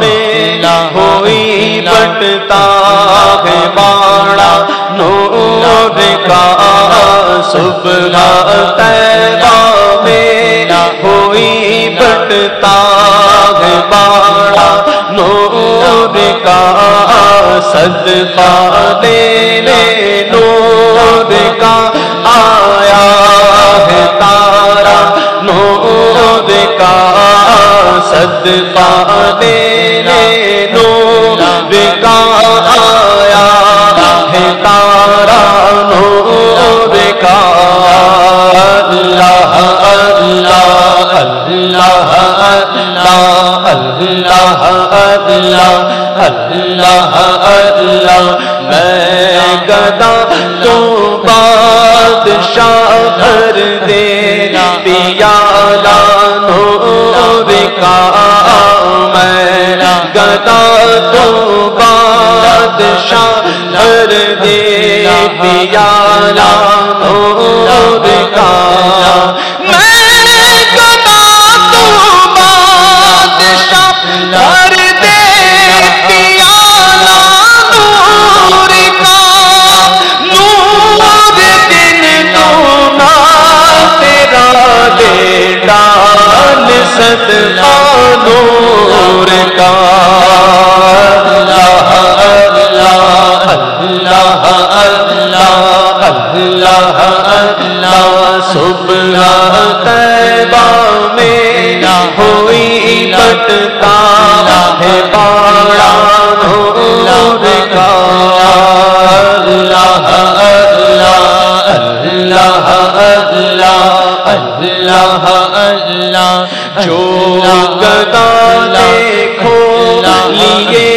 میں ہوئی بٹتا ہے باڑا، نور کا صبح تیبہ میں ہوئی بٹتا ہے باڑا، نور کا صدقہ دینے، نور کا صدقہ دینے نور کا آیا ہے تارا نور کا اللہ اللہ اللہ اللہ اللہ اللہ اللہ اللہ میں گدا تو بادشاہ پیا نور کا میں گدا تو بادشاہ دے نور کا. نور دن دونا تیرا دے ڈال صدقہ نور کا. اللہ اللہ صبح تیبہ میں ہوئی بٹتا ہے باڑا نور کا۔ اللہ اللہ اللہ اللہ اللہ اللہ جو گدا دیکھو لیے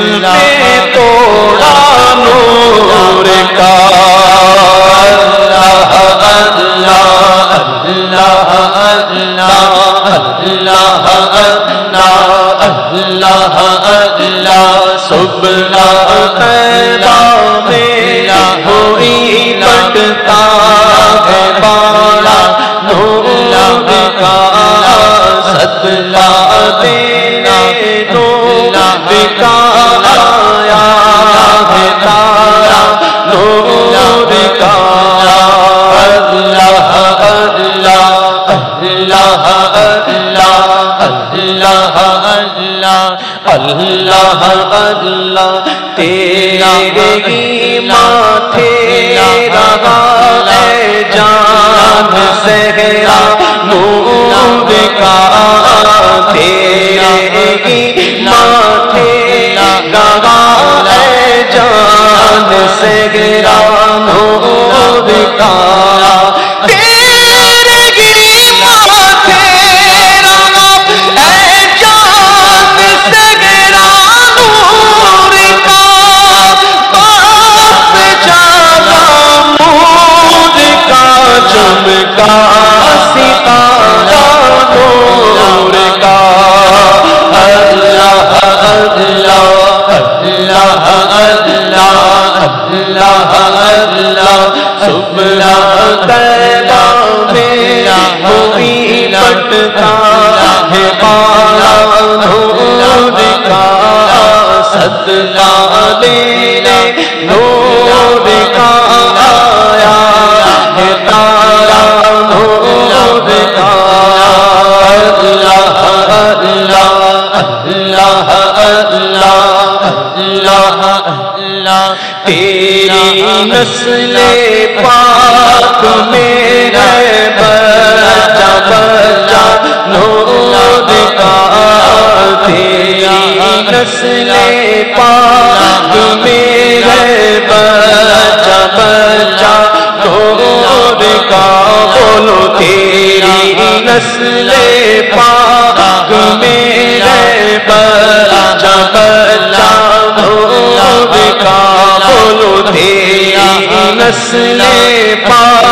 نے توڑا نور کا اللہ اللہ اللہ اللہ اللہ اللہ اللہ اللہ صبح تیبہ میں ہوئی بٹتا اللہ اللہ تیرے ہی ماتھے رہا ہے جان سہرا نور لٹتا ہے نور کا صدقہ لینے نور کا آیا ہے تارا نور کا اللہ اللہ اللہ اللہ اللہ اللہ تیری نسل پاک میں رہ بر نور کا تیری نسل پاک میرے بچا بچا نور کا بولو تیری نسل پاک میرے بچا بچا نور کا بولو تیری نسل پاک